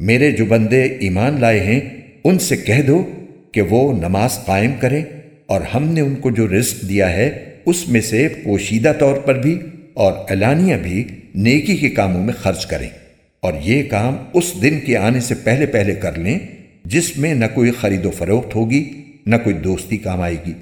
میرے جو بندے ایمان لائے ہیں، ان سے کہہ دو کہ وہ نماز قائم کریں اور ہم نے ان کو جو رزق دیا ہے، اس میں سے پوشیدہ طور پر بھی اور اعلانیہ بھی نیکی کے کاموں میں خرچ کریں۔ اور یہ کام اس دن کے آنے سے پہلے پہلے کر لیں، جس میں نہ کوئی خرید و فروخت ہوگی، نہ کوئی دوستی کام آئے گی۔